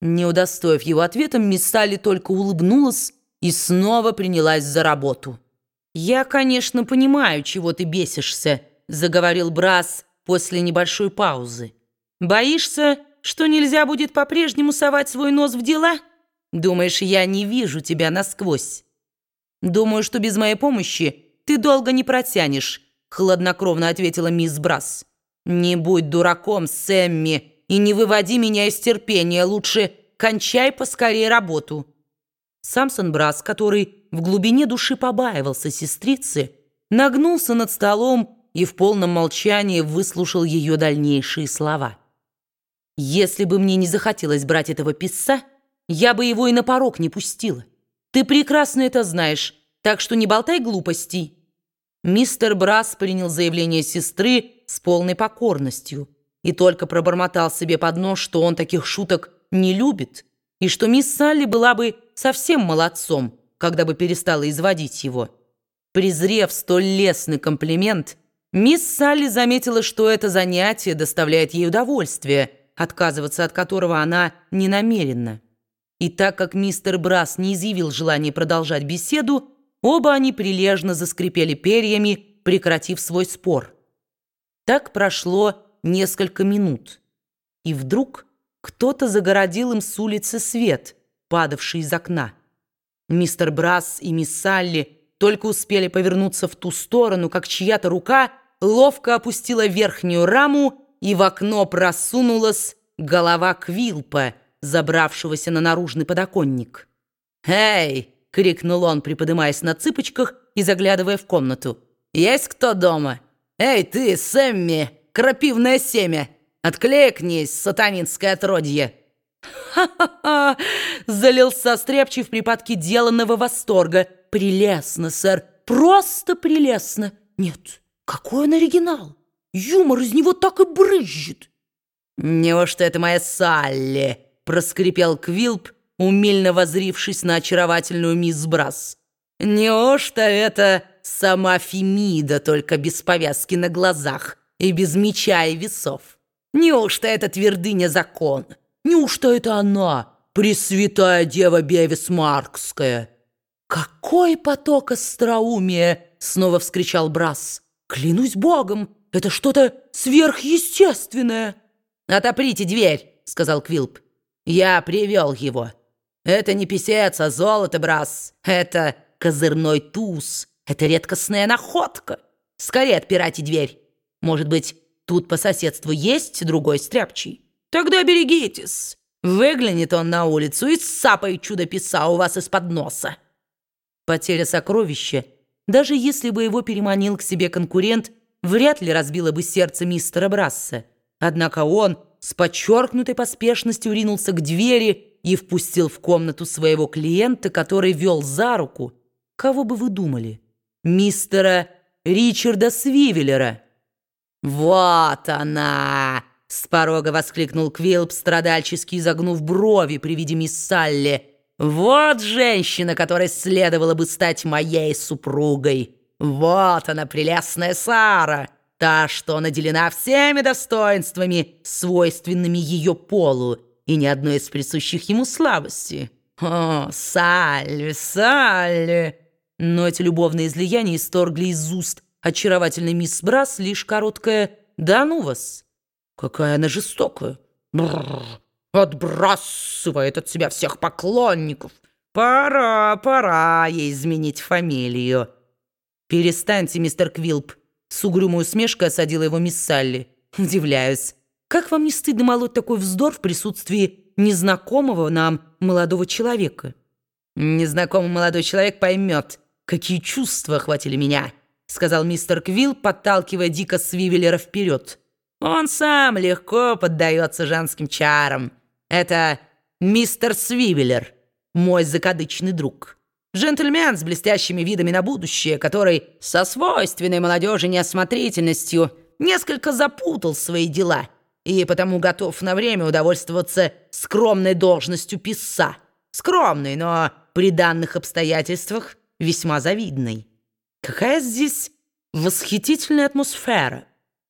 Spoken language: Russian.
Не удостоив его ответом, мисс Салли только улыбнулась и снова принялась за работу. «Я, конечно, понимаю, чего ты бесишься», — заговорил Брас после небольшой паузы. «Боишься, что нельзя будет по-прежнему совать свой нос в дела? Думаешь, я не вижу тебя насквозь? Думаю, что без моей помощи ты долго не протянешь», — хладнокровно ответила мисс Брас. «Не будь дураком, Сэмми, и не выводи меня из терпения, лучше кончай поскорее работу». Самсон Брас, который в глубине души побаивался сестрицы, нагнулся над столом и в полном молчании выслушал ее дальнейшие слова. «Если бы мне не захотелось брать этого писца, я бы его и на порог не пустила. Ты прекрасно это знаешь, так что не болтай глупостей». Мистер Брас принял заявление сестры с полной покорностью и только пробормотал себе под нос, что он таких шуток не любит, и что мисс Салли была бы совсем молодцом, когда бы перестала изводить его. Презрев столь лестный комплимент, мисс Салли заметила, что это занятие доставляет ей удовольствие, отказываться от которого она не намерена. И так как мистер Брас не изъявил желания продолжать беседу, оба они прилежно заскрипели перьями, прекратив свой спор. Так прошло несколько минут, и вдруг кто-то загородил им с улицы свет, падавший из окна. Мистер Брас и мисс Салли только успели повернуться в ту сторону, как чья-то рука ловко опустила верхнюю раму, и в окно просунулась голова Квилпа, забравшегося на наружный подоконник. «Эй!» — крикнул он, приподнимаясь на цыпочках и заглядывая в комнату. «Есть кто дома? Эй, ты, Сэмми, крапивное семя! Откликнись, сатанинское отродье!» «Ха-ха-ха!» — залился Стряпчий в припадке деланного восторга. «Прелестно, сэр, просто прелестно! Нет, какой он оригинал! Юмор из него так и брызжет!» «Неужто это моя Салли?» — проскрипел Квилп, умильно возрившись на очаровательную мисс Брас. «Неужто это сама Фемида, только без повязки на глазах и без меча и весов? Неужто это твердыня закона?» Неужто это она, Пресвятая Дева Бевис Маркская? «Какой поток остроумия!» — снова вскричал Брас. «Клянусь Богом, это что-то сверхъестественное!» «Отоприте дверь!» — сказал Квилп. «Я привел его. Это не писец, а золото, Брас. Это козырной туз. Это редкостная находка. Скорее отпирайте дверь. Может быть, тут по соседству есть другой стряпчий?» Тогда берегитесь. Выглянет он на улицу и сапает чудо-писа у вас из-под носа. Потеря сокровища, даже если бы его переманил к себе конкурент, вряд ли разбила бы сердце мистера Брасса. Однако он с подчеркнутой поспешностью ринулся к двери и впустил в комнату своего клиента, который вел за руку, кого бы вы думали, мистера Ричарда Свивеллера. «Вот она!» С порога воскликнул Квилп, страдальчески изогнув брови при виде мисс Салли. «Вот женщина, которой следовало бы стать моей супругой! Вот она, прелестная Сара!» та, что наделена всеми достоинствами, свойственными ее полу, и ни одной из присущих ему слабости. О, Салли, Салли! Но эти любовные излияния исторгли из уст очаровательной мисс Брас лишь короткое «Да ну вас!» Какая она жестокая. Бррр, отбрасывает от себя всех поклонников. Пора, пора ей изменить фамилию. Перестаньте, мистер Квилп. С угрюмой усмешкой осадила его мисс Салли. Удивляюсь. Как вам не стыдно молоть такой вздор в присутствии незнакомого нам молодого человека? Незнакомый молодой человек поймет, какие чувства охватили меня, сказал мистер Квилл, подталкивая Дика Свивеллера вперед. Он сам легко поддается женским чарам. Это мистер Свивеллер, мой закадычный друг. Джентльмен с блестящими видами на будущее, который со свойственной молодежи неосмотрительностью несколько запутал свои дела и потому готов на время удовольствоваться скромной должностью писца. Скромной, но при данных обстоятельствах весьма завидной. Какая здесь восхитительная атмосфера.